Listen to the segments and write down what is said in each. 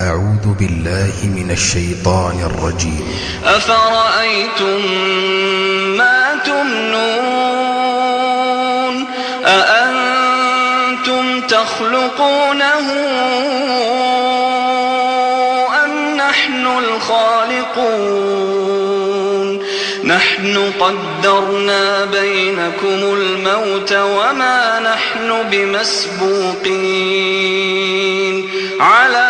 أعوذ بالله من الشيطان الرجيم. أفرأيتم ما تمنون؟ أأنتم تخلقونه أم نحن الخالقون؟ نحن قدرنا بينكم الموت وما نحن بمسبوقين. على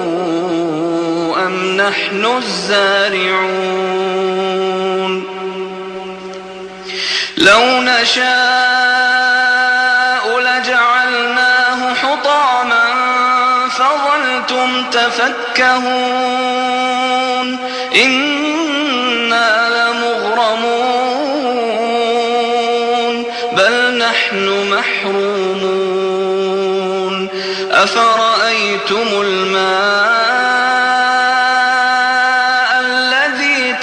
نحن الزارعون. لو نشاء لجعلناه حطاما فظلتم تفكهون. إنا لمغرمون. بل نحن محرومون. أفرأيتم الماء